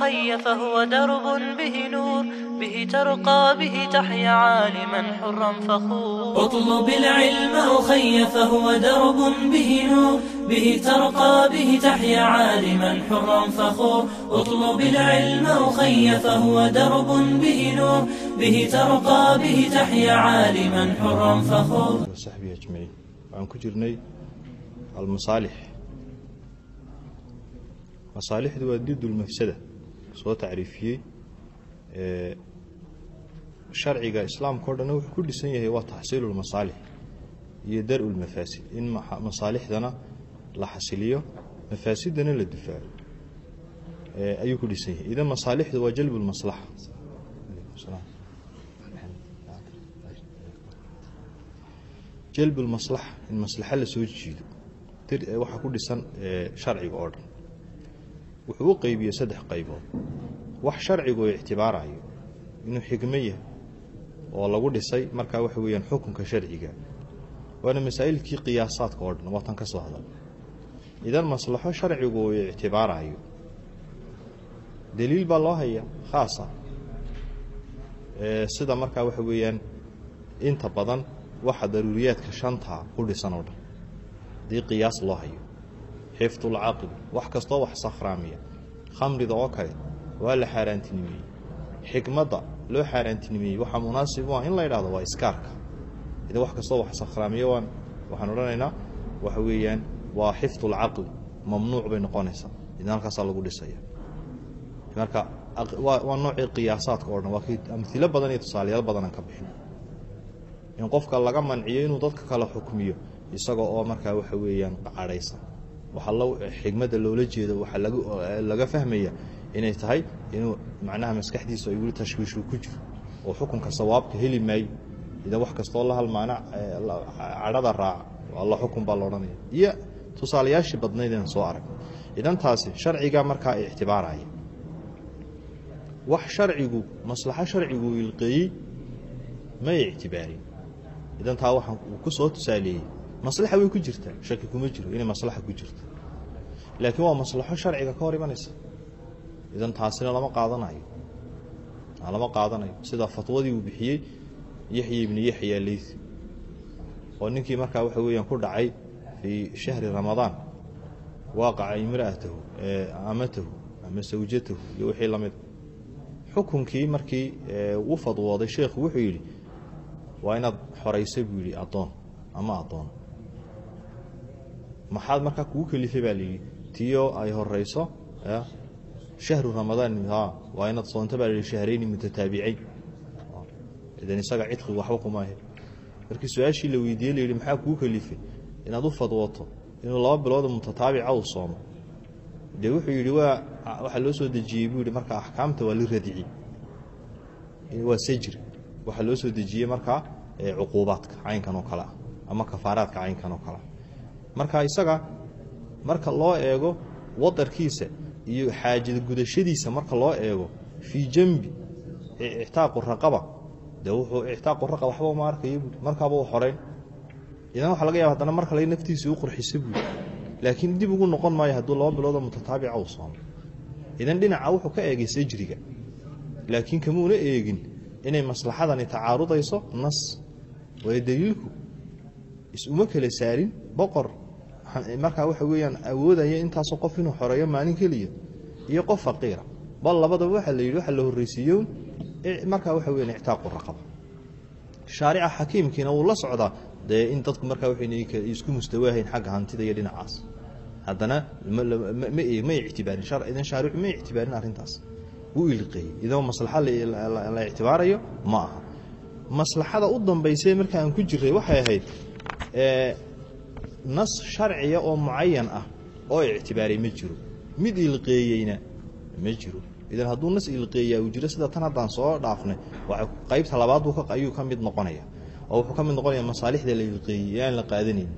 الخي فهو درب به نور به ترقى به تحيا عالما حرا فخور اطلب العلم أخي فهو درب به نور به ترقى به تحيا عالما حرا فخور اطلب العلم أخي فهو درب به نور به ترقى به تحيا عالما حرا فخور وصحبه أجمعين وعن كجرني المصالح مصالحdu waa didulmafsada soo tacriifiyey sharciga islaamka o dhanna wuxuu ku dhisan yahay waa taxsiilu iyo dar lmafaasid in masaalixdana la xasiliyo mafaasidana la difaaco ayuu ku dhisan yahay. Idan masaalixdu waa jalb lmaslaxa jalb lmaslaxa in maslaxa la soo jiido. Waxaa ku dhisan sharciga oo dhan wuxuu u qeybiyey saddex qaybood. Wax sharcigu ictibaarayo inuu xikmo yahay oo lagu dhisay markaa waxa weeyaan xukunka sharciga. Waana masaa'ilkii qiyaasaadka oo dhan waa tan ka soo hadal. Idan maslaxo sharcigu uu ictibaarayo daliil baa loo haya khaasa sida markaa waxa weeyaan inta badan waxa daruuriyaadka shanta ku dhisan oo dhan. Haddii qiyaas loo hayo xifdulcaqli wax kastoo wax sakhraamiya. Khamrida oo kale waa la xaaraantinimeeyey xikmadda loo xaaraantinimeeyey waxaa munaasib u ah in la yidhahdo waa iskaarka. Idan wax kastoo wax sakhraamiya waan waxaan odhanaynaa waxa weeyaan waa xifdulcaqli mamnuuc bay noqonaysaa. Idan halkaasaa lagu dhisaya. Marka waa noocii qiyaasaadka o waa kii badan iyo tusaalayaal badanaan ka bixin. In qofka laga manciyo inuu dadka kala xukmiyo isaga oo markaa waxa weeyaan cadhaysan xigmadda loola jeedo waxaa laga fahmaya inay tahay inuu macnaha maskaxdiisu ay weli tashwiishu ku jiro. Oo xukunka sawaabka heli maayo idan wax kastoo la halmaana cadhada raaca alla xukun baa laodhanaya iyo tusaalayaashii badnaydeen soo arag. Idan taasi sharciga markaa ictibaaraya wax sharcigu maslaxo sharcigu ilqeeyey may ictibaarin idan taa waxaan ku soo tusaaleeyey maslaxa way ku jirtaa shaki kuma jiro inay maslaxa ku jirto. Laakiin waa maslaxo sharciga ka hor imanaysa. Idan taasina lama qaadanayo. Lama qaadanayo. Sida fatwadii uu bixiyey yaxya ibni yaxya leythi oo ninkii markaa waxa weeyaan ku dhacay fii shahri ramadaan waaqaca imra'atahu amatahu ama sawjatahu iyo wixii la mid xukunkii markii u fadwooday sheekhu wuxuu yidhi waa inaad xoraysa buu yidhi addoon ama addoon maxaad markaa kugu kelifay baa layidhi tiyo ay horeyso shahru ramadaan waa inaad soonto baa layihi shahrayni mutataabicayn. Idan isaga cidqigu waxba kumaahe markii su'aashii la weydiiyey layidhi maxaa kugu kelifay? Inaad u fadwoto inuu laba bilooda mutataabica uu soomo. Dee wuxuu yidhi waa waxaa loo soo dejiyey buu yidhi markaa axkaamta waa liradci waa sajri waxaa loo soo dejiyey markaa cuquubaadka caynkan oo kale ah ama kafaaraadka caynkan oo kalea marka isaga marka loo eego wadarkiisa iyo xaajada gudashadiisa marka loo eego fii jambi ictaaqu raqaba. Dee wuxuu ictaaqu raqaba waxba uma arkaya buui markaaba u xoreyn idan waxa laga yaba haddana mar kale naftiisa u qurxisa buui laakiin dib ugu noqon maayo hadduu laba biloodoo mutataabica uu soomo. Idan dhinaca wuxuu ka eegay sajriga. Laakiin kamuuna eegin inay maslaxadani tacaarudayso nas. Waayo daliilku isuma kala saarin boqor markaa waxa weeyaan awoodaya intaasoo qof inuu xoreeyo maalin keliya iyo qof faqiira. Bal labadaba waxaa la yidhi waxa la horreysiiyo markaa waxa weyan ictaaqu raqaba. Shaarica xakiimkiina wuu la socdaa. Dee in dadku markaa waxayna isku mustawaahayn xagga hantida iyo dhinacaas. Haddana ma ictibaarin idan shaaricu ma ictibaarin arrintaas. Wuu ilqeeyey. Idan maslaxa la ictibaarayo ma aha. Maslaxada u dambaysa marka aan ku jiray waxay ahayd nas sharciya oo mucayan ah oo ictibaaray ma jiro. Mid ilqeeyeyna ma jiro. Idan hadduu nas ilqeeyaa uu jiro sida tan haddaan soo dhaafnay qaybta labaad ayuu ka mid noqonaya. Oo wuxuu ka mid noqonaya masaalixda la ilqeeyey ee aan la qaadanayn.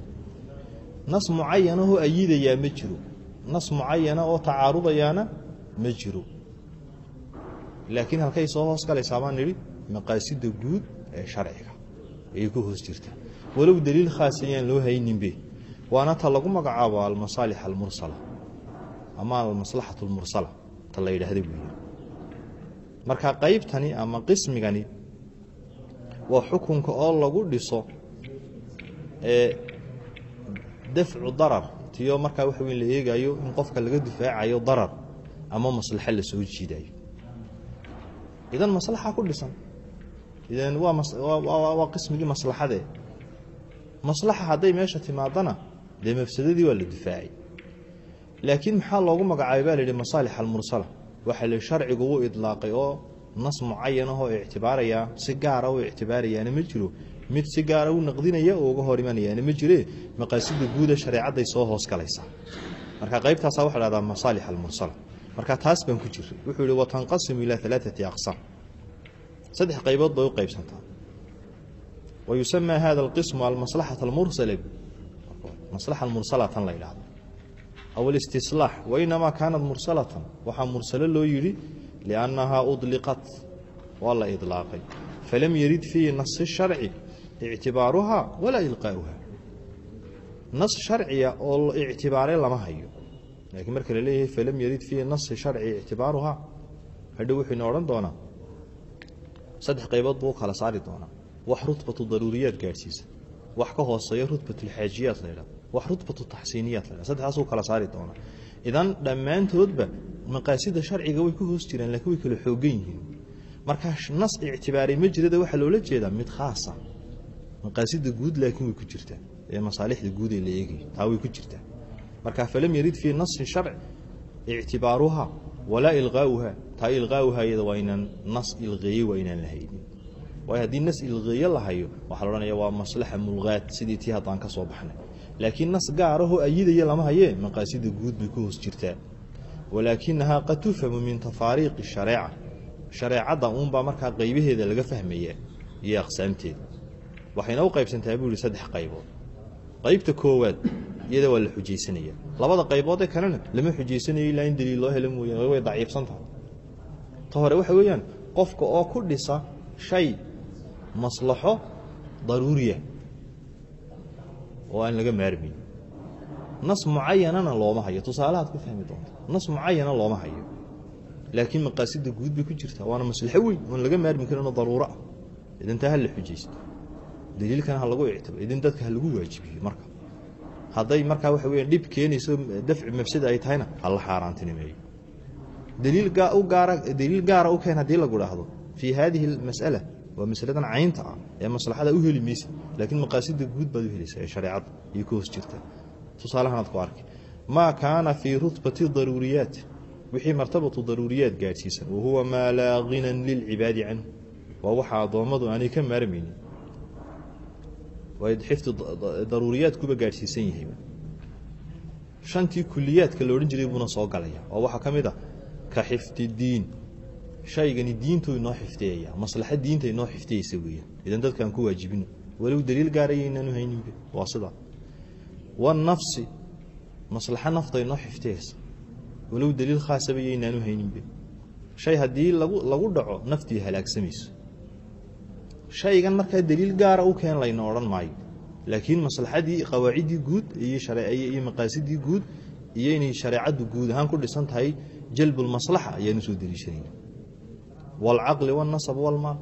Nas mucayanahoo ayidayaa ma jiro. Nas mucayana oo tacaarudayaana ma jiro. Laakiin halkay soo hoos galaysaa nidhi maqaasida guud ee sharciga ayay ku hoos jirtaa. Walow daliil khaas ayaan loo hayninbe waana ta lagu magacaabo almasaalix almursala. Ama almaslaxat almursala ta la yidhaahda yidhi marka qaybtani ama qismigani waa xukunka oo lagu dhiso ee dafcu darar. Tiyo markaa waxa weyn la eegayo in qofka laga difaacayo darar ama maslaxo la soo jiidayo idan maslaxa ku dhisan idan waa waa- qismigii maslaxade maslaxa hadday meesha timaadana dee mafsadadii waa la difaacay. Laakiin maxaa loogu magacaabay baa la yidhi masaalix almursala. Waxaa la sharcigu u idlaaqay oo nas mucayan ahoo ictibaaraya si gaara u ictibaarayaana ma jiro. Mid si gaara u naqdinaya oo uga hor imanayaana ma jire. Maqaasida guuda shareecadday soo hoos galaysaa marka qaybtaasaa waxa la hahdaa masaalix almursala. Marka taas baan ku jiray wuxuu yihi watanqasimu ilaa alaaati aqsaam. Saddex qaybood bay u qaybsantaa. Wa yusamaa hada alqismu almaslaxata almursala maslaxa almursala tan la yidhahdo aw alistislaax wainamaa kaanat mursalatan. Waxaa mursalo loo yidhi liannahaa udliqat. Waa la idlaaqay. Falam yarid fii nasi sharci ictibaaruhaa walaa ilqaa'uha nas sharciya oo la ictibaaray lama hayo. Laakiin marka la leeyahay falam yarid fii nasi sharci ictibaaruhaa hadhow wuxuyna odhan doonaa. Saddex qaybood buu kala saari doonaa. Wax rutbatu daruuriyaad gaadhsiisa. Wax ka hooseeya rutbatulxaajiyaad la ydhahdo wax rutbatu taxsiiniyaad la saddexdaasuu kala saari doonaa. Idan dhammaantoodba maqaasida sharciga way ku hoos jiraan laakiin way kala xoogan yihiin. Markaa nas ictibaaray ma jirada waxaa loola jeedaa mid khaasa maqaasida guud laakiin way ku jirtaa. Ee masaalixda guud ee la eegayo taa way ku jirtaa. Marka falam yarid fii nasin sharci ictibaaruha walaa ilqaa'uha taa ilqaa'uha iyada waa inaan nas ilqeeye waa inaan la haynin. Waayo haddii nas ilqeeye la hayo waxaa la odhanaya waa maslaxa mulqaad sidii tii haddaan ka soo baxnay laakiin nas gaarahoo ayidaya lama hayee maqaasida guud bay ku hoos jirtaa. Walaakinahaa qad tufhamu min tafaariiqi shareeca. Shareecadda uunbaa markaa qaybaheeda laga fahmaya iyo aqsaamteeda waxayna u qaybsantaa buu yihi saddex qaybood. Qaybta koowaad iyada waa la xujaysanaya. Labada qaybood ee kalena lama xujaysanayo ilaa in daliil loo helo mooyaan way daciifsan tahay. Ta hore waxa weeyaan qofka oo ku dhisa shay maslaxo daruuriya oo aan laga maarmayn nas mucayanana looma hayo. Tusaalahaad ku fahmi doonta nas mucayana looma hayo. Laakiin maqaasida guud bay ku jirtaa. Waana maslaxo weyn. Oon laga maarmi karinoo daruuro ah idan taa ha la xujaysto. Daliilkana ha lagu ictiba idin dadka ha lagu waajibiyo marka. Hadday markaa waxa weya dhib keenayso dafci mafsada ay tahayna ha la xaaraantinimeeyo. Daliil gaara u keen haddii lagu dhaahdo fii haadihi almas'ala waa masaladan caynta ah ee maslaxada u heli maysa laakiin maqaasida guud baad u helaysaa ee shareecadda iyo ka hoos jirta. Tusaalahanaad ku arkay maa kaana fii rutbati daruuriyaat? Wixii martabatu daruuriyaat gaadhsiisan. Wahuwa maa laa ghinan lilcibaadi canhu. Waa waxa addoommadu aanay ka maarmaynin. Xifdi daruuriyaadkuba gaadhsiisan yahayba shantii kuliyaadka la odhan jiray buuna soo galaya. Oo waxaa ka mid ah ka xifdi diin shaygani diintu inoo xifdiyaya maslaxa diinta inoo xifdiyeysa weeyaan idan dadkaan ku waajibino walow daliil gaaraya inaanu hayninbe waa sidaa wanafsi maslaxa nafta inoo xifdiyeysa walow daliil khaasaba iyo inaanu hayninbe shay haddii lagu lagu dhaco naftii halaagsamayso shaygan markaa daliil gaara u keen layna odhan maayo. Laakiin maslaxadii qawaaciddii guud iyo maqaasidii guud iyo inay shareecaddu guud ahaan ku dhisan tahay jalbulmaslaxa ayaanu soo deliishanayna waalcaqli waalnasab waalmaal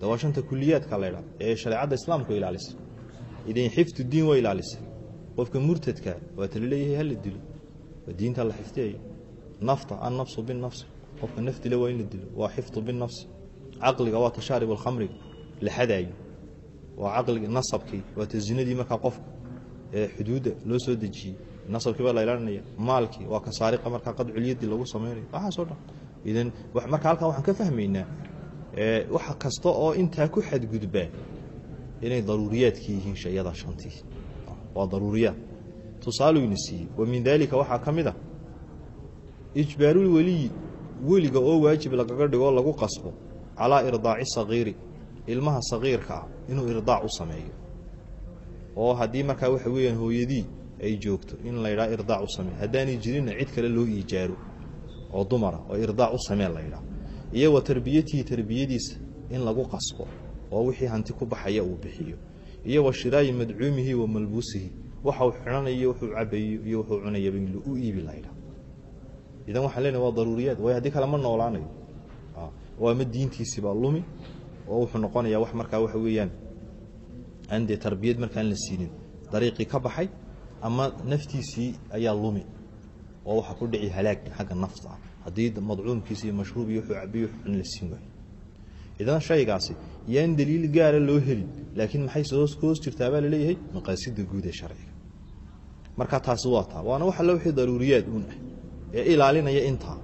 de waa shanta kuliyaadka la ydhaha ee shareecadda islaamku ilaalisa idan xifdu diin waa ilaalisa qofka murtadka waa tala leeyahay hala dilo diinta la xifdiyayo nafta annafsu binafsi qofka nafdila waa in la dilo waa xifdu binafsi caqliga waa tashaarib alkhamriga la xadaayo waa caqligi nasabkii waa ta zinadii markaa qofka ee xuduudda loo soo dejiyey nasabkii baa la ilaalinaya maalkii waa ka saariqa markaa qadculyadii lagu samaynayo waxaasoo dhan idan marka halkan waxaan ka fahmaynaa wax kasta oo intaa ku xadgudbaa inay daruuriyaadka yihiin shayada shantii. Waa daruuriyaad. Tusaaluyna siiyey wa min daalika waxaa ka mid a ijbaarulweliyi weliga oo waajib lagaga dhigo lagu qasbo calaa irdaaci sagiiri ilmaha sagiirka ah inuu irdaac u sameeyo. Oo haddii markaa waxa weeyaan hooyadii ay joogto in la ydhaha irdaac u samee haddaanay jirinna cid kale loo iijaaro oo dumara oo irdaac u samee la ydhaha iyo wa tarbiyatihi tarbiyadiisa in lagu qasbo oo wixii hanti ku baxaya uu bixiyo. Iyo wa shiraayi madcuumihi wa malbuusihi waxa uu xidhanayo wuxuu cabayo iyo wuxuu cunayaba in u iibi la ydhaha idan waxaan leenahay waa daruuriyaad waayo haddii kale ma noolaanayo. Oo ama diintiisibaa lumi oo wuxuu noqonayaa wax markaa waxa weeyaan aan dee tarbiyad markaan la siinin dariiqii ka baxay ama naftiisii ayaa lumi oo waxaa ku dhici halaag xagga nafta ah haddii madcuumkiisa iyo mashruub iyo wuxuu cabiyo wuxuun la siin waayo. Idan shaygaasi yaan daliil gaara loo helin laakiin maxay hoos jirtaa baa la leeyahay maqaasida guud ee sharciga. Marka taasi waa taa waana wax alla wixii daruuriyaad uun ah ee ilaalinaya intaa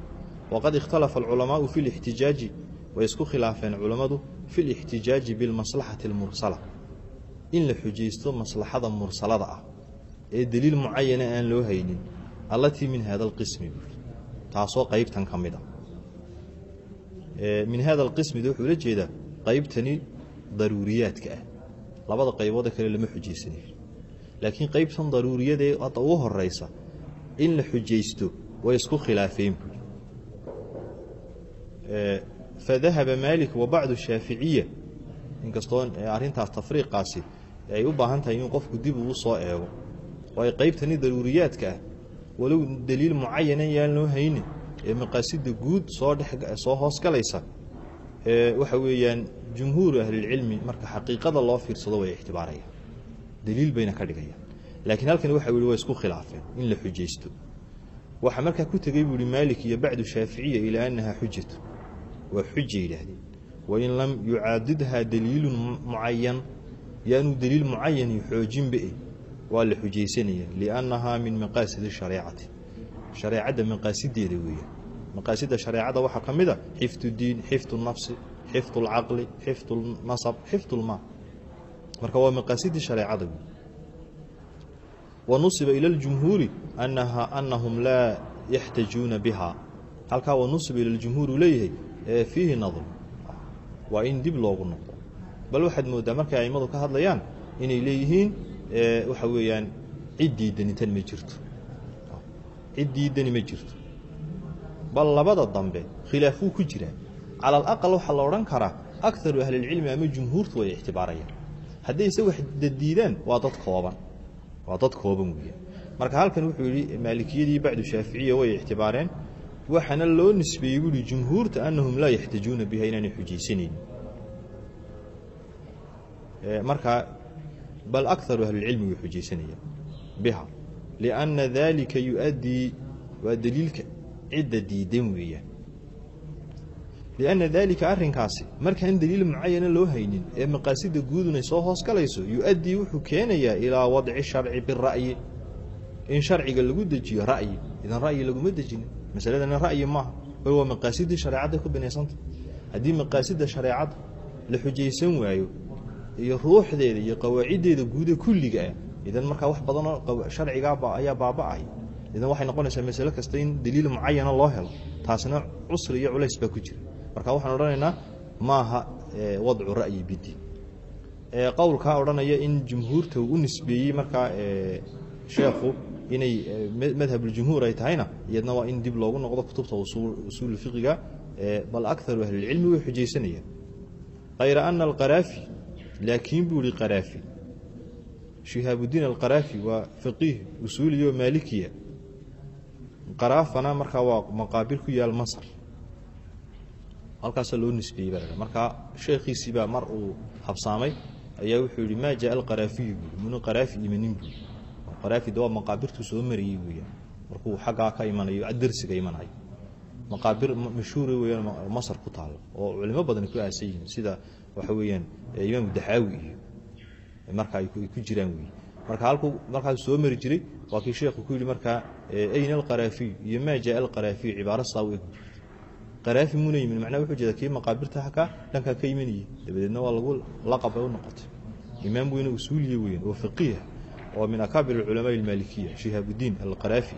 waqad ikhtalafa alculamaau fi lixtijaaji way isku khilaafeen culammadu fi lixtijaaji bilmaslaxati almursala. In la xujaysto maslaxada mursalada ah ee daliil mucayana aan loo haynin allatii min hada alqismi taasoo qaybtan ka mid a. Min hada alqismida wuxuu la jeedaa qaybtani daruuriyaadka ah. Labada qayboode kale lama xujaysanayo laakiin qaybtan daruuriyadee hadda ugu horeysa in la xujaysto way isku khilaafeen buuri fadahaba maalik wa bacdu shaaficiya inkastoo arrintaas tafriiqaasi ay u baahan tahay in qofku dib ugu soo eego. Oo ay daruuriyaadka ah walow daliil mucayana yaan loo haynin ee maqaasida guud soo dhex soo hoosgalaysa ee waxa weeyaan jumhuuru ahlilcilmi marka xaqiiqada loo fiirsado way ictibaarayaan daliil bayna ka dhigayaan laakiin halkan waxa waa isku khilaafeen in la xujaysto. Waxaa markaa ku tegey buu ihi maalik iyo bacdu shaaficiya ilaa annahaa xujatu waa xuja yidhaahdeen. Wain lam yucaadidhaa daliilun mucayan yaanuu daliil mucayani xoojinbae waa la xujaysanaya liannahaa min maqaasidi shareecati shareecadda maqaasideeda weeyaan maqaasida shareecada waxaa ka mid a xifdu diin xifdu nafsi xifdu lcaqli xifdu nasab xifdu lmaal marka waa maqaasidii shareecada wey wa nusiba ila ljumhuuri anaha anahum laa yaxtajuuna biha. Halkaa wa nusiba ila ljumhuur uu leeyahay ee fiihi nadr waa in dib loogu noqdo. Bal waxaad moodaa markay aimadu ka hadlayaan inay leeyihiin waxa weeyaan cid diidanitan ma jirto. Cid diidani ma jirto. Bal labada dambe khilaafuu ku jiraa cala alaqal waxaa la odhan karaa akaru ahlilcilmi ama jumhuurtu way ictibaarayaan hadday wax dadiidaan waa dad kooban. Waa dad kooban weeyaan. Marka halkan wuxuu yidhi maalikiyadii bacdu shaaficiya way ictibaareen waxaana loo nisbeeyey buuhi jumhuurta anahum laa yaxtajuuna biha inaanay xujaysanaynin. Markaa bal akaru ahlilcilmi way xujaysanayaan biha lianna dalika yu'addii waa daliilka cidda diidan weeyaan. Lianna daalika arrinkaasi markaan daliil mucayana loo haynin ee maqaasida guudunay soo hoos galayso yu-addii wuxuu keenayaa ilaa wadci sharci bira'yi in sharciga lagu dejiyo ra'yi idan ra'yi laguma dejinin masaladana ra'yi maaha bal waa maqaasidii shareecadda ku binaysanta haddii maqaasida shareecadda la xujaysan waayo iyo ruuxdeeda iyo qawaaciddeeda guude kulliga ah. Idan markaa wax badanoo sharcigaaba ayaa baaba'ay. Idan waxay noqonaysaa masale kasta in daliil mucayana loo helo taasina cusri iyo culays baa ku jira. Marka waxaan odhanaynaa maaha wadcu ra'yi bidin qowlkaa odhanaya in jumhuurta uu u nisbeeyey markaa sheekhu inay madhabuljumhuur ay tahayna iyadna waa in dib loogu noqdo kutubta usuul fiqiga bal akaru ahlilcilmi way xujaysanayaan. Hayra ana alqaraafi laakiin buu ihi qaraafi shihaabudiin alqaraafi waa faqiih usuuliyo maalikiya qaraafana markaa waa maqaabir ku yaal masar halkaasa loo nisbeeyey baa markaa sheekhiisiibaa mar uu habsaamay ayaa wuxuu yihi maa jaa alqaraafiyu buui muna qaraafi imanin buui qaraafi de waa maqaabirtuu soo marayey weeyaan markuu xaggaa ka imanayo darsiga imanayo maqaabir mashhuura weeyaan masar ku taalo oo culimo badan ku aasan yihiin sida waxa weeyaan imaamu daxaawi iyo marka ay ku jiraan wey marka halkuu markaas soo mari jiray waa kii sheekhu ku yidhi markaa ayna alqaraafiyu iyo maa jaa alqaraafiyu cibaaro saa u eg qaraafi muna yimin macnaha wuxuu jeeda kii maqaabirta halkaa dhankaa ka imanayay dabadeedna waa lagu laqab ay u noqotay. Imaam weyne usuuliya weeyaan oo faqiih oo min akaabir alculamaa almaalikiya shihaabudiin alqaraafi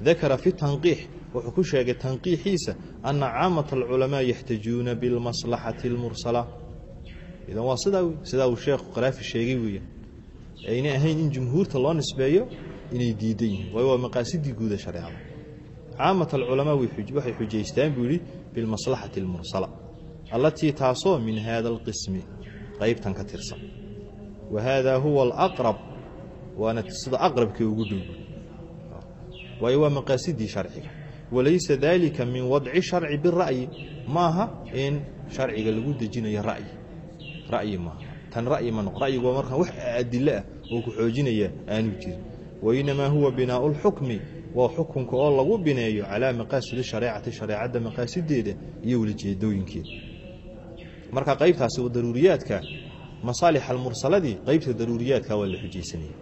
dakara fi tanqiix wuxuu ku sheegay tanqiixiisa ana caamata alculamaa yaxtajuuna bilmaslaxati almursala idan waa sidaa sidaa uu sheekhu qaraafi sheegay weeyaan ayna ahayn in jumhuurta loo nisbeeyo inay diidan yihiin waayo waa maqaasidii guuda shareecada. Caamat alculamaa waxay xujaystaan buu yidhi bilmaslaxati almursala allatii taasoo min haada alqismi qaybtan ka tirsan. Wa haadaa huwa alaqrab waana sida aqrabkii ugu dhow waayo waa maqaasidii sharciga. Walaysa dalika min wadci sharci bira'yi maaha in sharciga lagu dejinayo ra'yi ra'yi maaha tan ra'yi ma ra'yigu waa markaan wax adilo ah oo ku xoojinaya aanu jirin. Wainamaa huwa binaau lxukmi waa xukunka oo lagu bineeyo calaa maqaasidi shareecati shareecadda maqaasideeda iyo welijeedooyinkeeda marka qaybtaasi waa daruuriyaadka masaalix almursaladii qaybta daruuriyaadka waa la xujaysanaya.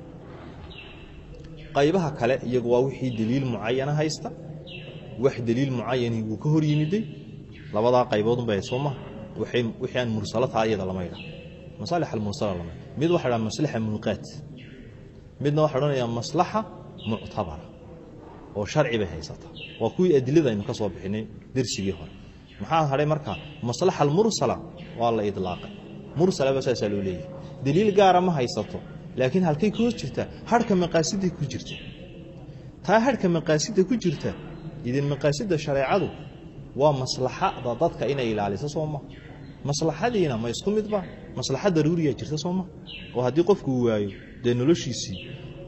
Qaybaha kale iyagu waa wixii deliil mucayana haysta. Wax deliil mucayani uu ka hor yimiday. Labadaa qayboodunbay soo maha wixii mursalo taa iyada lama ydha masaalix almursala lama mid waxa dhaha maslaxa mulqaat midna waxa odhanayaa maslaxa muctabara oo sharci bay haysataa waa kuwii adilada aynu ka bixinay dersigii hore. Maxaa hadhay markaa maslaxa almursala waa la idlaaqay. Mursalaba saasaa loo leeyahay. Deliil gaara ma haysato laakiin halkay ka hoos jirtaa harhka maqaasiday ku jirta. Taa harhka maqaasida ku jirta idin maqaasida shareecadu waa maslaxada dadka inay ilaaliso soo ma. Maslaxadiina ma isku midba maslaxa daruuriya jirta soo ma. Oo haddii qofku waayo dee noloshiisii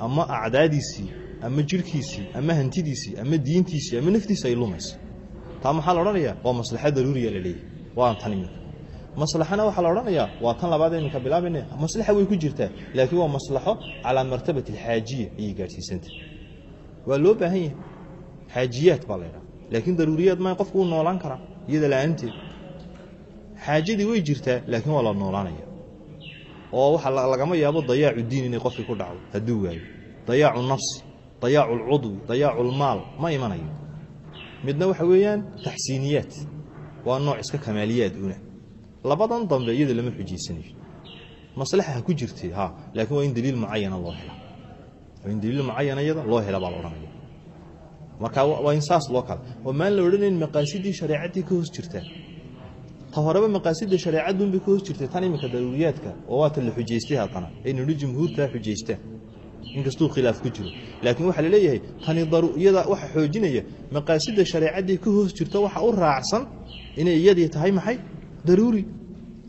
ama acdaadiisii ama jirhkiisii ama hantidiisii ama diintiisii ama naftiisi ay lumayso taa maxaa la odhanayaa? Waa maslaxa daruuriya la leeyahy waa tan iminka maslaxana waxaa la odhanayaa waa tan labaad iminka bilaabayna maslaxa way ku jirtaa laakiin waa maslaxo calaa martabati alxaajiya ayay gaadhsiisanta waa loo baahan yahay. Xaajiyaad baa la ydhaha laakiin daruuriyaad ma qofku uu noolaan karaa iyada la'aanteed. Xaajadii way jirtaa laakiin waa la noolaanaya oo waxa lagama yaabo dayaacu diin inay qofkii ku dhacdo hadduu waayo. Dayaacu nafsi dayaacu lcudwi dayaacu lmaal ma imanayo. Midna waxa weeyaan taxsiiniyaad. Waa nooc iska kamaaliyaad una. Labadan dambe iyada lama xujaysanayo maslaxa ha ku jirtay ha laakiin waa in daliil mucayana loo hela. Waa in daliil mucayana iyada loo hela baa la odhanaya marka waa in saas loo kala oo maan la odhanayn maqaasidii shareecaddii ka hoos jirtaa ta horeba maqaasida shareecadunbay ka hoos jirtay tan iminka daruuriyaadka oo waa tan la xujaystay haddana ay nidhi jumhuurtaa xujaystaan inkastuu khilaaf ku jiro. Laakiin waxaa la leeyahay tani iyada waxa xoojinaya maqaasida shareecaddii ka hoos jirto waxa u raacsan inay iyadii tahay maxay? Daruuri.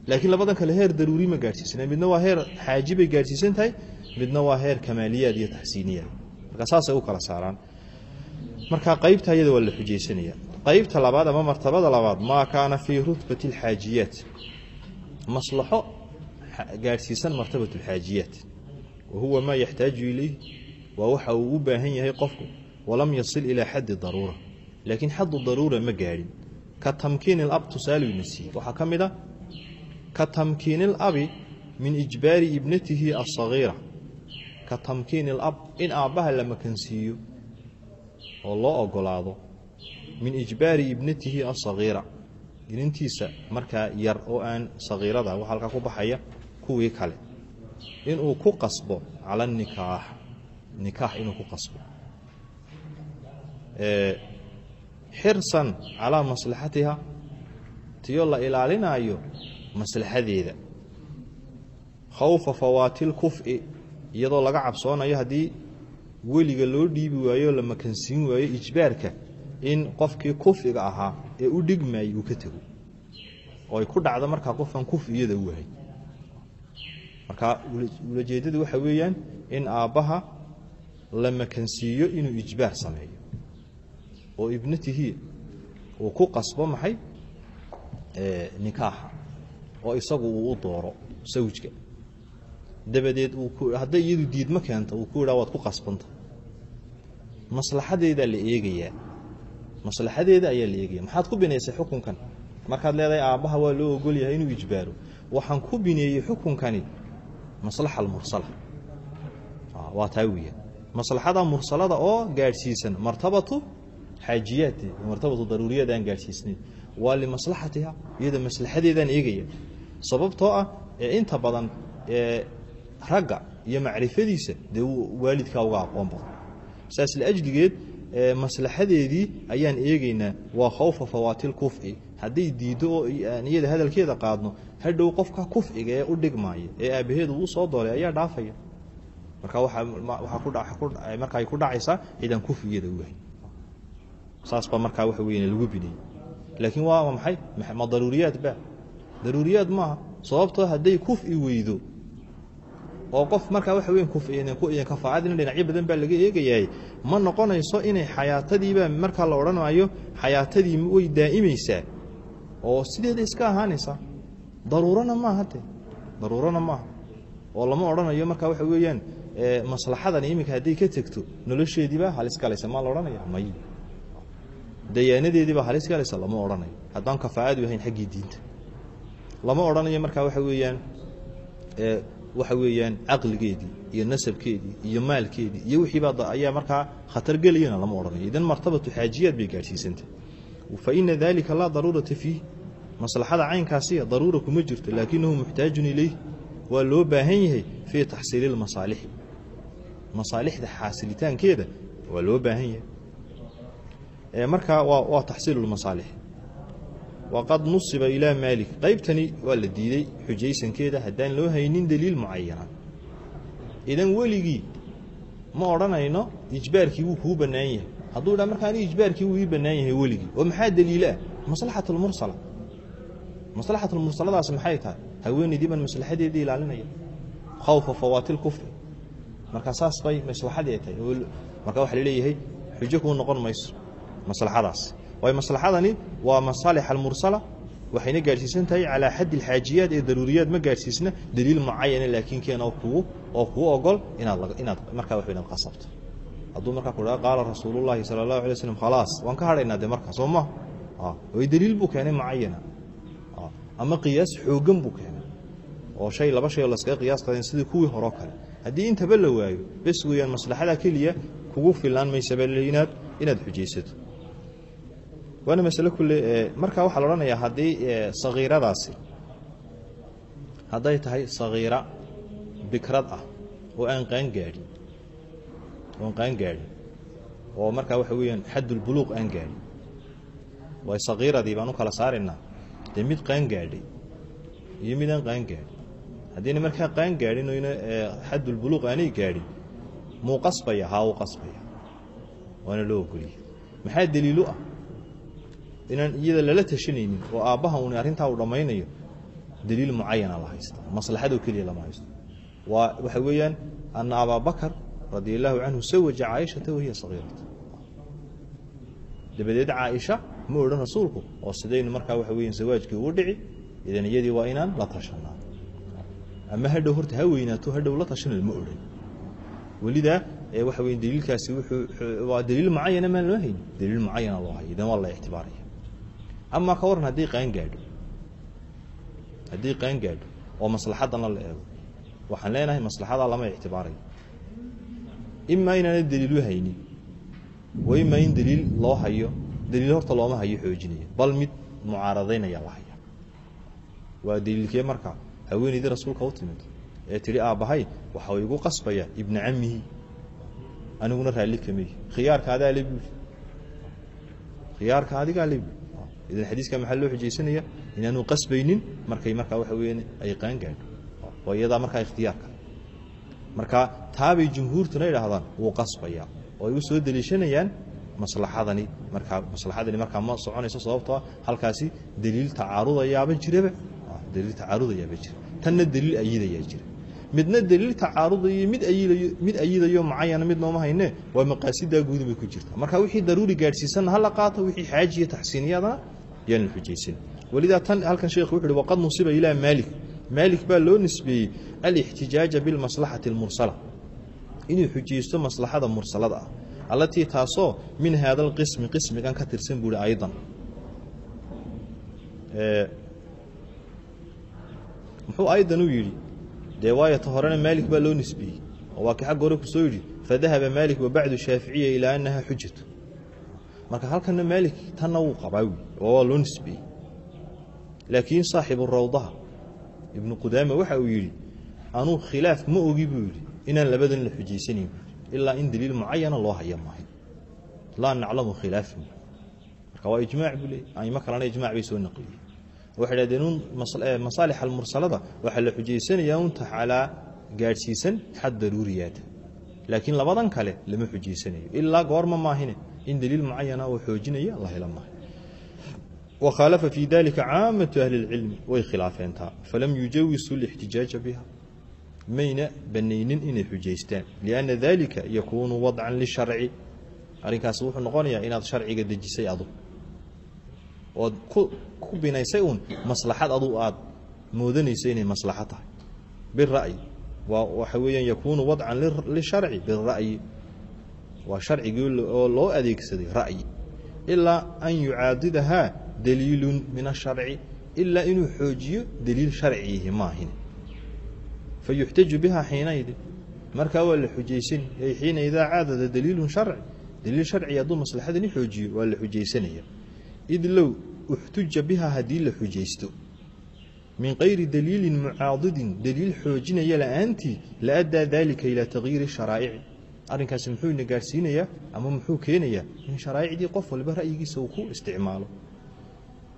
Laakiin labadan kale heer daruuri ma gaadhsiisana midna waa heer xaaji gaadhsiisan tahay midna waa heer kamaaliyaad iyo taxsiiniyaad. Marka saasay u kala saaraan marka qaybta iyada waa la xujaysanaya. Qaybta labaad ama martabada labaad maa kaana fii rutbati alxaajiyaat maslaxo gaadhsiisan martabat alxaajiyaat wa huwa maa yaxtaaju ilayh waa waxa uu u baahan yahay qofku. Walam yasil ilaa xaddi daruura. Laakiin xaddu daruura ma gaadhin. Ka tamkiini alab tusaaluyna siiye waxaa ka mid a ka tamkiini alabi min ijbaari ibnatihi alsagiira ka tamkiini alab in aabbaha la makansiiyo oo loo ogolaado min ijbaari ibnatihi alsagiira inintiisa markaa yar oo aan sagiirada waxa halkaa ku baxaya kuwii kale. Inuu ku qasbo cala nikaax. Nikaax inuu ku qasbo. Xirsan calaa maslaxatiha tiyo la ilaalinaayo maslaxadeeda. Khawfa fawaati lkufi iyadoo laga cabsoonayo haddii weliga loo dhiibi waayo la makansiin waayo ijbaarka in qofkii kufiga ahaa ee u dhigmaayay uu ka tego oo ay ku dhacdo markaa qofkan kuf iyada wahay marka ulajeedadu waxa weeyaan in aabbaha la makansiiyo inuu ijbaar sameeyo. Oo ibnatihii uu ku qasbo maxay? Nikaaxa. Oo isagu uu u dooro sawjka. Dabadeed hadday iyadu diidmo keento uu ku yidhaa waad ku qasbanta maslaxadeedaa la eegayaa maslaxadeeda ayaa la eegaya. Maxaad ku binaysay xukunkan? Markaad leedahay aabbaha waa loo ogol yahay inuu ijbaaro waxaan ku bineeyey xukunkani. Maslaxa almursala. Waa taa weeyaan. Maslaxada mursalada oo gaadhsiisan. Martabatu xaajiyaati. Martabatu daruuriyada aan gaadhsiisnayn waa limaslaxatiha iyada maslaxadeedaan eegaya. Sababtoo ah ee inta badan ee ragga iyo macrifadiisa dee waalidkaa uga aqoon badan saas laajligeed maslaxadeedii ayaan eegaynaa. Waa khawfa fawaatil kufi. Hadday diiddo oo iyada hadalkeeda qaadno hadhow qofka kufciga ee u dhigmaaya ee aabbaheedu uu soo doolay ayaa dhaafaya. Marka waaa marka ay ku dhacaysaa cidaan kufrigeeda ugahay saas baa markaa waxa weya lagu binayey laakiin waa maxay? Ma ba daruuriyaad maaha. Sababtoo hadday kufi weydo oo qof markaa waxa weyan kafaacadina dhinacyo badan baa laga eegayaay ma noqonayso inay xayaatadiibaa markaa la odhanayo xayaatadii way daa'imaysaa? Oo sideeda iska ahaanaysaa? Daruurana maaha de daruurana maaha oo lama odhanayo markaa waxa weeyaan maslaxadan iminka hadday ka tegto nolosheediibaa halis galaysa maa la odhanaya may dayaanadeediibaa halis galaysa lama odhanayo. Haddaan kafaacadu ahayn xaggii diinta. Lama odhanayo markaa waxa weeyaan waxa weeyaan caqligeedii iyo nasabkeedii iyo maalkeedii iyo wixiibaa ayaa markaa khatar gelayana lama odhanayo. Idan martabatu xaajiyaad bay gaadhsiisantah fa ina dalika laa daruurata fiih. Maslaxada caynkaasiya daruura kuma jirto laakinahu muxtaajun ilayh. Waa loo baahan yahay fii taxsiili lmasaalixi masaalixda xaasilitaankeeda waa loo baahan yahay. Markaa waa taxsiilu lmasaalix waqad nusiba ilaa maalik qaybtani waa la diiday xujaysankeeda haddaan loo haynin daliil mucayana idan weligii ma odhanayno ijbaarkii wuu kuu bannaan yahay hadduu dha markaa aniga ijbaarkii wuu ii bannaan yahay weligii oo maxaa daliilaah maslaxat lmursala maslaxat lmursaladaas maxay tahay haweenaydii baan maslaxadeedii ilaalinaya khawfa fawaati lkufri markaa saas bay maslaxadii ay tahay marka waxa la leeyahay xujo kuu noqon mayso maslaxadaas waayo maslaxadani waa masaalix almursala. Waxayna gaadhsiisan tahay calaa xaddi alxaajiyaad ee daruuriyaad ma gaadhsiisna daliil mucayana laakiin keena kugu oo kuu ogol inaad inaad markaa wax inaad qasabto. Hadduu markaa ku dhaha qaala rasuulullaahi sala allahu alay slam khalaas waan ka hadhaynaa dee markaa soo ma? Way daliil buu keenay mucayana ama qiyaas xooggan buu keenay. Oo shay laba shay oo laskaga qiyaas qadeen sidii kuwii horeo kale. Haddii intaba la waayo bes weeyaan maslaxada keliya kugu filaan maysaba inaad inaad xujaysato waana masale kulle markaa waxaa la odhanayaa haddii sagiiradaasi hadday tahay sagiira bikrad ah oo aan qaan gaadhin oon qaan gaadhin oo markaa waxa weeyaan xaddulbuluuq aan gaadhin waay sagiiradii baan u kala saaraynaa dee mid qaan gaadhay iyo mid aan qaan gaadhin. Haddiina markaa qaan gaadhin oyna xaddulbuluuq aanay gaadhin muu qasbaya haa uu qasbaya waana loo ogoliyey maxaa daliilu ah inaan iyada lala tashanaynin oo aabbaha uuni arrintaa uu dhammaynayo daliil mucayana la haysta maslaxadoo keliya lama haysto. Waa waxa weeyaan anna abaabakar radia allaahu canhu sawaja caaishata wahiya sagiirata dabadeed caaisha ma odhan rasuulku oo sidaynu markaa waxa weyan sawaajkii ugu dhici idan iyadii waa inaan la tashanaa ama hadhow horta ha weynaato hadhow la tashanay ma odhan. Welidaa waxa weya daliilkaasi wuxuu waa daliil mucayana maan loo haynin. Daliil mucayana loo hayo idan waa la ictibaaraya amaa ka waran haddii qaan gaadho. Haddii qaan gaadho oo maslaxaddana la eego waxaan leenahay maslaxadaa lama ictibaarayo imaa inaana daliilu haynin wa imaa in daliil loo hayo daliil horta looma hayo xoojinaya bal mid mucaaradaynaya la haya waa daliilkee markaa haweenaydii rasuulka u timid ee tidhi aabbahay waxa igu qasbaya ibna camihi aniguna raalli kamey khiyaarka adaa le buuli khiyaarka adigaa le buuli idan xadiiska maxaa loo xujaysanaya? Inaanu qasbaynin markay markaa waxa weeyaan ay qaan gaadho waa iyadaa markaa ikhtiyaarka. Marka taabay jumhuurtuna idhaahdaan wuu qasbayaa. Oo ay u soo deliishanayaan maslaxadani markaa maslaxadani markaa ma soconayso sababtoo halkaasi daliil tacaarudayaaba jiraba. Daliil tacaarudayaaba jira. Tanna daliil ayidayaa jira. Midna daliil tacaarudayo mid ayidayo mid ayidayo mucayana mid nooma hayne waa maqaasidaa guudi bay ku jirta marka wixii daruuri gaadhsiisanna hala qaato wixii xaajiya taxsiiniyadana yaan la xujaysan walidaa tan halkan sheekhu wuxu uhi waqad nusiba ilaa maalik. Maalik baa loo nisbeeyey alixtijaaja bilmaslaxati almursala. Inuu xujaysto maslaxada mursalada ah. Allatii taasoo min haada alqismi qismigan ka tirsan buuhi aydan. Muxuu aydan u yidhi dee waayata horena maalik baa loo nisbeeyey oo waa kii xagga hore ku soo yidhi fadahaba maalik wabacdu shaaficiya ilaa annaha xujatu marka halkana maalik tanna wuu qabaa oo waa loo nisbeeyey laakiin saaxibu rawdaha ibnu qudaama waxa uu yidhi anuu khilaaf ma ogi buu yidhi inaan labadan la xujaysanayn ilaa in daliil mucayana loo haya maahay laa naclamu khilaafan marka waa ijmaac buu leeyay aimo kalena ijmac bay soo naqliyeen. Waxay dhahdeen un masaalix almursalada waxaa la xujaysanayaa unta calaa gaadhsiisan xad daruuriyaata laakiin labadan kale lama xujaysanayo ilaa goorma maahine in daliil mucayana oo xoojinaya la hela maahay وkhaaلفa في ذلika cاamaة أهلi العilmi way khilaafeentaa falam yujawisuu الاxtijaaجa biha mayna banaynin inay xujaystaan lianna dalika yakuunu wadcan lisharci arrinkaasi wuxuu noqonayaa inaad sharciga dejisay adu ood ku ku binaysay uun maslaxad adu aad moodanayso inay maslaxo tahay bira'yi waa waxa weeyaan yakuunu wadcan lisharci bira'yi waa sharcigii oo loo adeegsaday ra'yi. Ilaa an yucaadidahaa daliilun min asharci ilaa inuu xoojiyo daliil sharciyihi maahin. Fa bihaa xiinaydin. Markaa waa la xujaysan ay xiina idaa caadada daliilun sharci. Daliil sharci hadduu maslaxadani xoojiyo waa la xujaysanaya. Id low uxtuja bihaa haddii la xujaysto. Min kayri daliilin mucaadidin daliil xoojinaya la'aantii la addaa dalika ilaa takyiiri sharaa'ici arrinkaasi muxuu ina gaadhsiinayaa ama muxuu keenayaa in sharaa'icdii qof walba ra'yigiisa uu ku isticmaalo.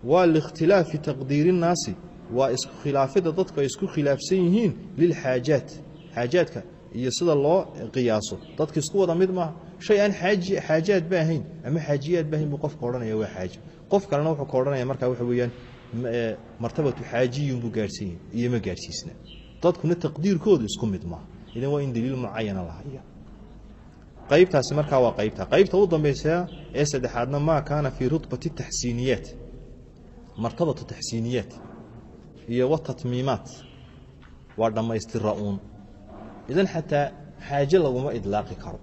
Waa liikhtilaafi taqdiiri nnaasi waa iskhilaafida dadku ay isku khilaafsan yihiin lilxaajaat xaajaadka iyo sida loo qiyaaso. Dadka isku wada mid maaha shay aan xaaji xaajaad ba ahayn ama xaajiyaad ba ahayn buu qofka odhanaya waa xaajo qof kalena wuxuu ka odhanaya markaa waxa weeyaan martabatu xaajiyun buu gaadhsan yahay iyo ma gaadhsiisna dadkuna taqdiirkoodu isku mid maaha. Idan waa in daliil mucayana la qaybtaasi markaa waa qaybta. Qaybta u dambaysa ee saddexaadna maa kaana fii rutbati taxsiiniyaat martabatu taxsiiniyaat iyo watatmiimaat waa dhammaystira uun idan xataa xaaje laguma idlaaqi karo.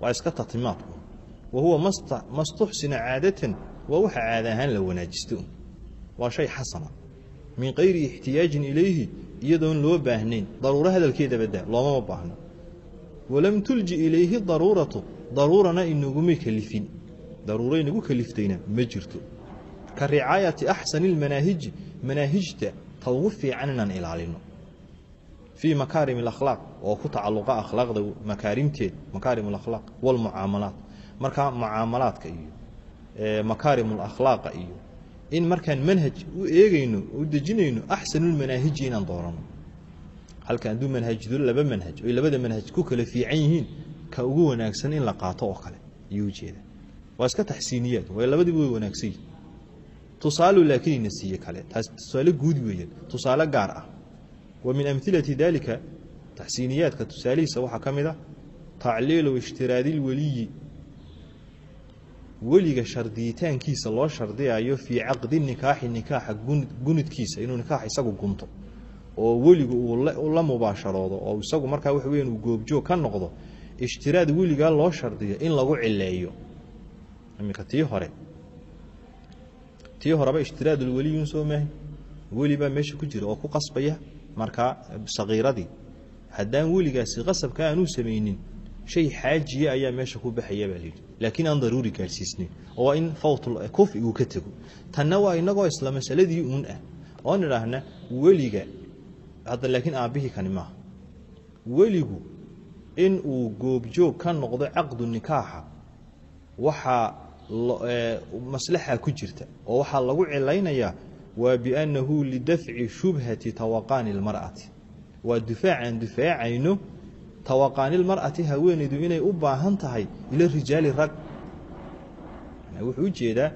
Waa iska tatmiimaadku. Wa huwa mastuxsina caadatan waa waxa caada ahaan la wanaajisto waa shay xasana. Min kayri ixtiyaajin ilayhi iyadoon loo baahnayn. Daruuro hadalkeeda loomama baahno walam tulji ilayhi daruuratu daruurana inaguma kalifin daruuro inagu kaliftayna ma jirto ka ricaayati axsani lmanaahiji manaahijta ta ugu fiican inaan ilaalino fii makaarim alakhlaaq oo ku tacalluqa akhlaaqda makaarimteed makaarim alakhlaaq walmucaamalaat markaa mucaamalaadka iyo makaarim alakhlaaqa iyo in markaan manhaj u eegayno u dejinayno axsanulmanaahiji inaan doorano halka hadduu manhajdo laba manhaj oy labada manhaj ku kala fiican yihiin ka ugu wanaagsan in la qaato oo kale ayuu ujeeda waa iska taxsiiniyaad way labadiiba way wanaagsan yihiin tusaalo laakiin ina siiye kale taas tusaale guud weeyaan tusaale gaar ah. Wa min amhilati dalika taxsiiniyaadka tusaalihiisa waxaa ka mid a tacliilu ishtiraadi lweliyi weliga shardiyitaankiisa loo shardiyayo fii caqdi nikaaxi nikaaxa gunudkiisa inuu nikaax isagu gunto oo weligu uu la mubaasharoodo oo isagu markaa waxa weyan uu goobjoog ka noqdo ishtiraad weligaa loo shardiyo in lagu cileeyo iminka tii hore tii horeba ishtiraadulweliyun soo maahay weli baa meesha ku jira oo ku qasbaya markaa sakiiradii haddaan weligaasi qasabka aanuu samaynin shay xaajiya ayaa meesha ku baxaya baa layidhi laakiin aan daruuri gaadhsiisnayn oo waa in fawtul kufi uu ka tego tanna waa inagoo isla masaladii uun ah oon idhaahna weliga hadda laakiin aabbihii kani maaha. Weligu in uu goobjoog ka noqdo caqdu nikaaxa waxaa maslaxa ku jirta oo waxaa lagu cilaynayaa waa biannahu lidafci shubhati tawaqaani lmar'ati. Waa difaacaan difaacayno tawaqaanilmar'ati haweenaydu inay u baahan tahay ila rijaali rag. Wuxuu u jeedaa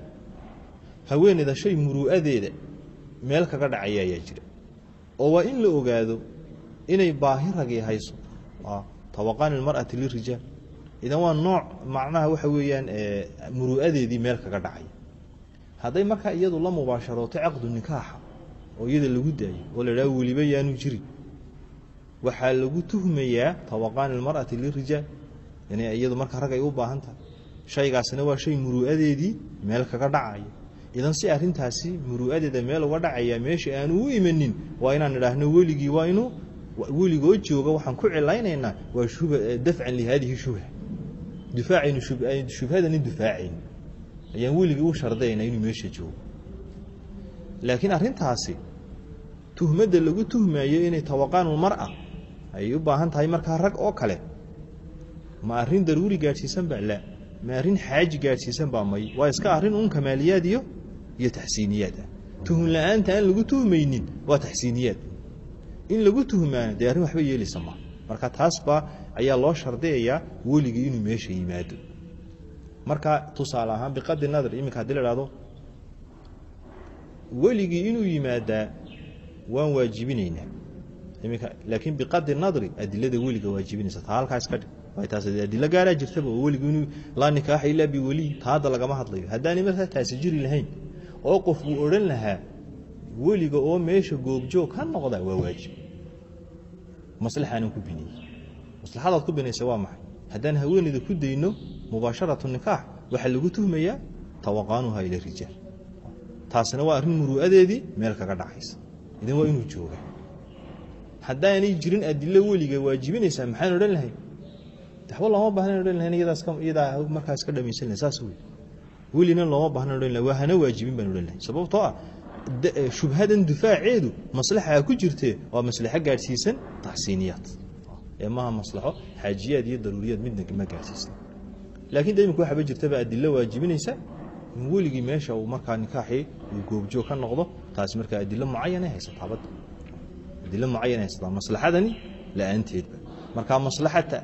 haweenayda shay muruu'adeeda meel kaga dhacaya ayaa jira oo waa in la ogaado inay baahi ragi hayso. Tawaqaani lmar'ati lirijaal idan waa nooc macnaha waxa weeyaan muruu'adeedii meel kaga dhacaya hadday markaa iyadu la mubaasharooto caqdu nikaaxa oo iyada lagu daayo oo la idhaha weliba yaanu jirin waxaa lagu tuhmayaa tawaqaani lmar'ati lirijaal yani iyadu markaa rag ay u baahan tahay shaygaasina waa shay muruu'adeedii meel kaga dhacaya idan si arrintaasi muruu'adeeda meel uga dhacaya meesha aanu u imanin waa inaan idhaahno weligii waa inuu weligoo jooga waxaan ku cilaynaynaa waa shub dafcan lihadihi shubha. Difaacaynu shubhadani difaacayn ayaan weligii u shardayna inuu meesha joogo. Laakiin arrintaasi tuhmadda lagu tuhmayo inay tawaqaanulmar'a ay u baahan tahay markaa rag oo kale. Ma arrin daruuri gaadhsiisan baa la ma arrin xaaji gaadhsiisan baa may waa iska arrin un kamaaliyaad iyo iyo taxsiiniyaad ah tuhun la'aanta aan lagu tuhmaynin waa taxsiiniyaad in lagu tuhmaana dee arrin waxba yeelaysa maa marka taas baa ayaa loo shardiyayaa weligii inuu meesha yimaado. Marka tusaale ahaan biqadri nadar iminka haddii la hahdo weligii inuu yimaadaa waan waajibinaynaa iminka laakiin biqadri nadri adilada weliga waajibinaysa. Taa halkaa iska dhig adilo gaaraa jirtaba oo weligu inuu laa nikaaxa ilaa biweliy taa hadda lagama hadlayo. Haddaanay markaa taasi jiri lahayn oo qof uu odhan lahaa weliga oo meesha goobjoog ka noqda waa waajib. Maslaxaanan ku biniyey maslaxadaad ku binaysa waa maxay? Haddaan haweeneyda ku dayno mubaasharatu nikaax waxaa lagu tuhmayaa tawaqaanuha ila rijaal. Taasina waa arrin muru'adeedii meel kaga dhacaysa. Idan waa inuu jooga. Haddaanay jirin adilo weliga waajibinaysaa maxaan odhan lahay? Waxba looma baahnan odhan lahayn iyadaas iyadaa markaas ka dhamaysan lahay saas wey welina looma baahnan odhan lahay waa hana waajibin baan odhan lahay. Sababtoo ah shubhadan difaaceedu maslaxaa ku jirtee waa maslaxo gaadhsiisan taxsiiniyaad. Ee maaha maslaxo xaajiyaad iyo daruuriyaad midna ma gaadhsiisan. Laakiin de imika waxaaba jirtaba adilo waajibinaysa in weligii meesha uu markaa nikaaxii uu goobjoog ka noqdo taasi markaa adilo mucayanay haysataa badda. Adilo mucayanay haysataa maslaxadani la'aanteedba markaa maslaxata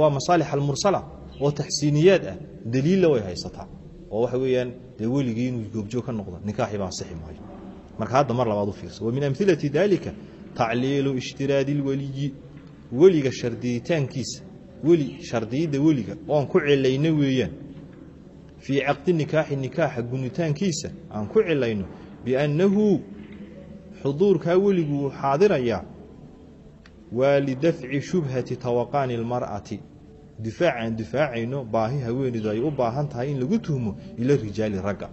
waa masaalix almursala oo taxsiiniyaad ah daliilla way haysataa oo waxa weeyaan dee weligii inuu goobjoog ka noqdo nikaaxii baa ansixi maayo. Marka hadda mar labaad u fiirsa wa min amhilati dalika tacliilu ishtiraadi lweliyi weliga shardiyitaankiisa weli shardiyidda weliga oon ku cilayno weeyaan. Fii caqdi nikaaxi nikaaxa gunitaankiisa aan ku cilayno biannahu xuduurkaa weligu xaadirayaa waa lidafci shubhati tawaqaani almar'ati difaac aan difaacayno baahi haweeneydu ay u baahan tahay in lagu tuhmo ila rijaali ragga.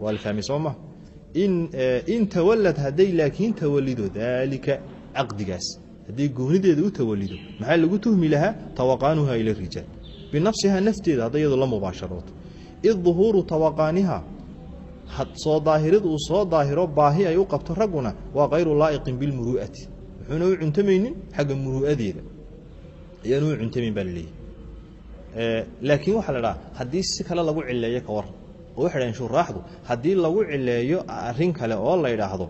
Waa la fahmay soo ma? In tawalad hadday laakiin tawalido daalika caqdigaas hadday goonideeda u tawalido maxaa lagu tuhmi lahaa? Tawaqaanuha ila rijaal. Binafsihaa nafteeda hadday iyadu la mubaasharooto id duhuuru tawaqaaniha soo daahirid uu soo daahiro baahi ay u qabto ragguna waa kayru laa'iqin bilmuru'ati wuxuuna u cuntamaynin xagga muru'adeeda ayaanu u cuntamayn baa laleeyahy laakiin waxaa la dhaha haddii si kale lagu cileeyo ka waran oo waxay dhahen shuraaxdu haddii lagu cileeyo arrin kale oo la yidhaahdo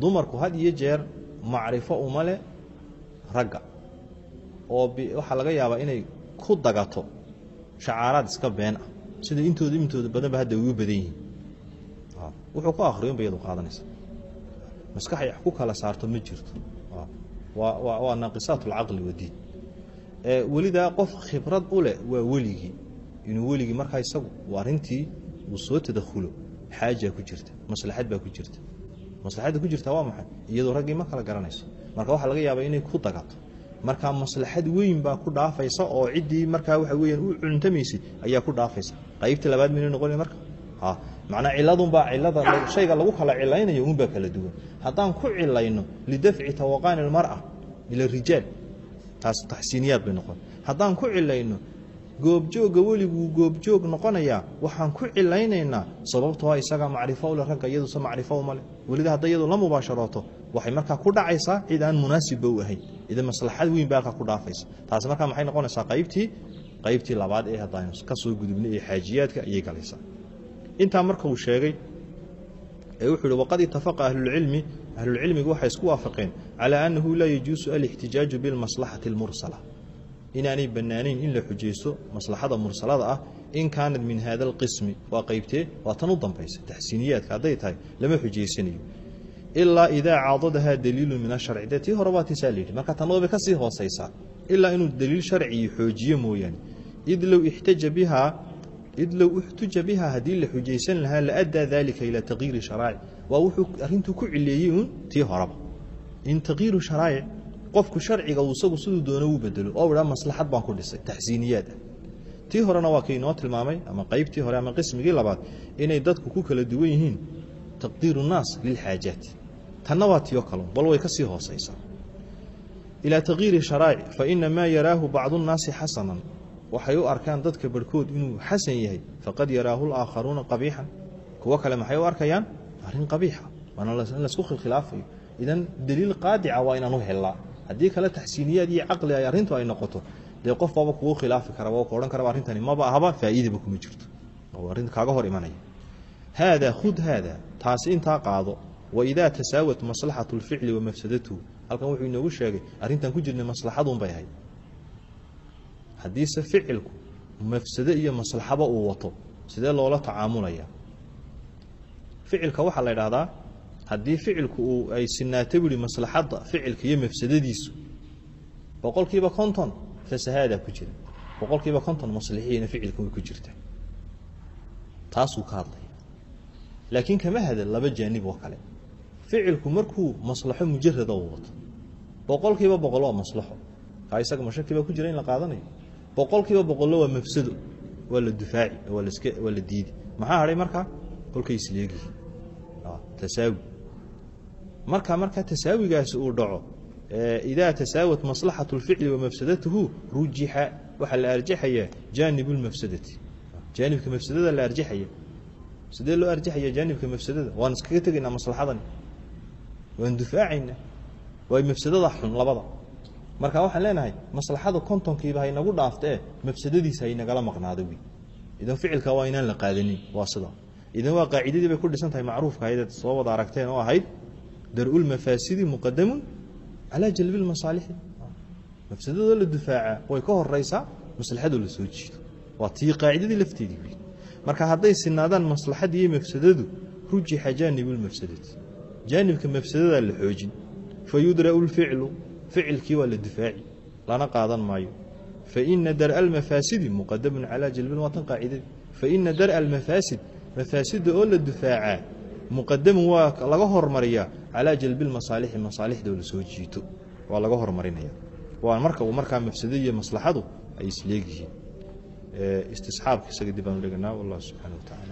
dumarku had iyo jeer macrifo uma leh ragga oo waxaa laga yaabaa inay ku dagato shacaaraad iska been ah sida intooda intooda badanba hadda ugu badan yihiin. Wuxuu ku akriyun ba iyadu qaadanaysa. Maskaxay wax ku kala saarto ma jirto. Waa naaqisaat alcaqli wadiin welidaa qof khibrad u leh waa weligii inuu weligii markaa isagu arrintii uu soo tadakhulo xaajaa ku jirta maslaxad baa ku jirta. Maslaxadda ku jirta waa maxay? Iyadoo raggii ma kala garanayso. Marka waxaa laga yaabaa inay ku dagato. Markaa maslaxad weyn baa ku dhaafaysa oo ciddii markaa waxa weyaan u cuntamaysay ayaa ku dhaafaysa. Qaybta labaad mayna noqona marka? Ha macnaa ciladunbaa cilada shayga lagu kala cilaynayo unbaa kala duwan. Haddaan ku cilayno lidafci tawaqaani almar'a ila rijaal taas taxsiiniyaad bay noqon. Haddaan ku cilayno goobjoogga weliguu goobjoog noqonayaa waxaan ku cilaynaynaa sababtoo isagaa macrifo ule ragga iyaduse macrifo umale welida hadday iyadu la mubaasharooto waxay markaa ku dhacaysaa cid aan munaasibba u ahayn. Ida maslaxad weyn baa halkaa ku dhaafaysa. Taasi markaa maxay noqonaysaa qaybtii? Qaybtii labaad ee haddaynu ka soo gudubnay ee xaajiyaadka ayay galaysaa. Intaa marka uu sheegay ee wuxuu ihi waqad itafaqa ahlulcilmi ahlulcilmigu waxay isku waafaqeen calaa annahu laa yajuusu alixtijaaju bilmaslaxati almursala. Inaanay bannaanayn in la xujaysto maslaxada mursalada ah in kaanad min hada alqismi waa qaybtee waa tan u dambaysa. Taxsiiniyaadka hadday tahay lama xujaysanayo. Ilaa idaa caadadahaa daliilun min asharci. Dee tii hore waa tisaa layidhi marka tanoo bay ka sii hoosaysaa. Ilaa inuu daliil sharcii xoojiyo mooyaane. Id low ixtaja bihaa id low ixtuja bihaa haddii la xujaysan lahaa laaddaa dalika ilaa taqyiiri sharaa'ic waa wuxuu arrintuu ku cileeyey uun tii horeba. In taqyiiru sharaa'ic qofku sharciga uu isagu siduu doono uu bedelo. Oo idhaa maslaxad baan ku dhisay taxsiiniyaad ah tii horena waa kii inoo tilmaamay ama qaybtii hore ama qismigii labaad inay dadku ku kala duwan yihiin taqdiiru nnaas lilxaajaat tanna waa tiyo kalon bal way ka sii hoosaysaa. Ilaa taqyiiri sharaa'ic fa ina maa yaraahu bacdu nnaasi xasanan. Waxay u arkaan dadka barhkood inuu xasan yahay faqad yaraahu laakharuuna qabiixan. Kuwo kale maxay u arkayaan arrin qabiixa. Waana in la isku khilkhilaafayo idan daliil qaadica waa inaan u helnaa haddii kale taxsiiniyaad iyo caqli ay arrintu ay noqoto dee qof baaba kugu khilaafi kara waa ku odhan karaba arrintani maba ahaba faa'iidaba kuma jirto. Oo arrin kaaga hor imanaya. Haada khud haada. Taasi intaa qaado. Waidaa tasaawat maslaxatu lficli wa mafsadatuhu halkan wuxuu inoogu sheegay arrintan ku jirnay maslaxadun bay ahayd. Haddiise ficilku mafsado iyo maslaxaba uu wato sidee loola tacaamulaya ficilka waxaa la idhahdaa haddii ficilku uu ay sinaato buhi maslaxadda ficilka iyo mafsadadiisu boqol konton fasahaadaa ku jira boqol konton maslixiina ficilka way ku jirtaa taasuu ka hadlaya. Laakiin kama hadal laba jaanib oo kale. Ficilku markuu maslaxo mujarada u wato boqol kiiba waa maslaxo. Kaa isaga mashaki ku jira in la qaadanayo boqol kiiba waa mafsado waa la dufaaci waa laska waa la diidi. Maxaa hadhay markaa kolkay isleegihiin tasaawi. Marka marka tasaawigaasi uu dhaco idaa tasaawat maslaxatu lficli wa mafsadatuhu rujixa waxaa la arjaxayaa jaanib lmafsadati jaanibka mafsadada la arjaxaya. Sidee loo arjaxaya jaanibka mafsadada? Waan iskaga tegaynaa maslaxadani. Waan dufaacaynaa waay mafsadada xun labada. Marka waxaan leenahay maslaxada kontonkiiba haynagu dhaafta e mafsadadiisa haynagala maqnaada wy idan ficilka waa inaan la qaadanin waa sida idan waa qaacidadii bay ku dhisan tahay macruufka haydeed soo wada aragteen oo ahayd dar-ul mafaasidi muqadamun calaa jalbi lmasaalixi mafsadadoo la dufaaca way ka horeysaa maslaxadoo la jiido. Waa tii qaacidadii lafteedii wy marka hadday sinaadaan maslaxadii iyo mafsadadu rujixa jaanibu lmafsadati jaanibka mafsadadaa la xoojin. Fa yudra'u lficlu ficilkii waa la difaaci lana qaadan maayo. Faina dar'a almafaasidi muqadamun calaa jalbil waa tan qaacidadii. Faina dar'a almafaasid mafaasida oo la difaacaa muqadamun waa laga hormariyaa calaa jalbi masaalixda oo la soo jiito. Waa laga hormarinaya. Waa marka uu markaa mafsado iyo maslaxadu ay isleegyihiin istisxaabka isaga dib aanu dheganaa wallah subxana wa tacala